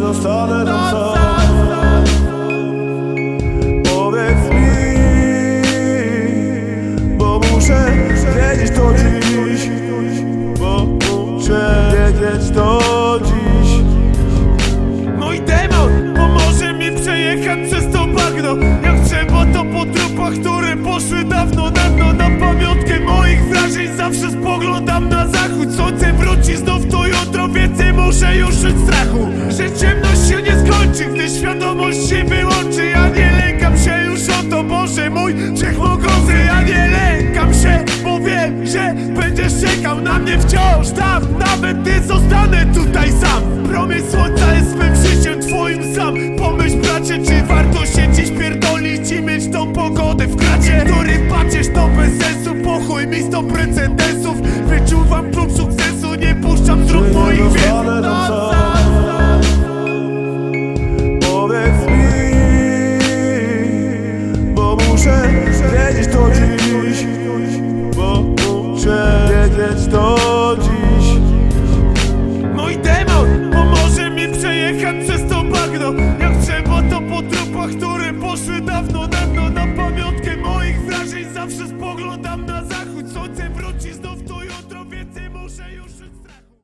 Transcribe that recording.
dostanę to co Powiedz mi? Bo muszę wiedzieć to dziś Bo muszę wiedzieć to dziś. Mój demon pomoże mi przejechać przez to bagno. Jak trzeba to po trupach, które poszły dawno, dawno Na pamiątkę moich wrażeń zawsze spoglądam na zachód. Słońce wróci znów to jutro, więcej muszę już czuć się wyłączy Ja nie lękam się już o to, Boże mój. Wszechmogący Ja nie lękam się, bo wiem, że będziesz czekał na mnie wciąż. Tam Nawet ty zostanę tutaj sam. Promień słońca jest mym życiem twoim sam. Pomyśl bracie, czy warto się dziś pierdolić i mieć tą pogodę w kracie? Który patrzysz to bez sensu, pochuj mi sto precedensów Wyczuwam klucz sukcesu, nie puszczam muszę wiedzieć to dziś. Mój demon pomoże mi przejechać przez to bagno. Jak trzeba to po trupach, które poszły dawno, dawno Na pamiątkę moich wrażeń. Zawsze spoglądam na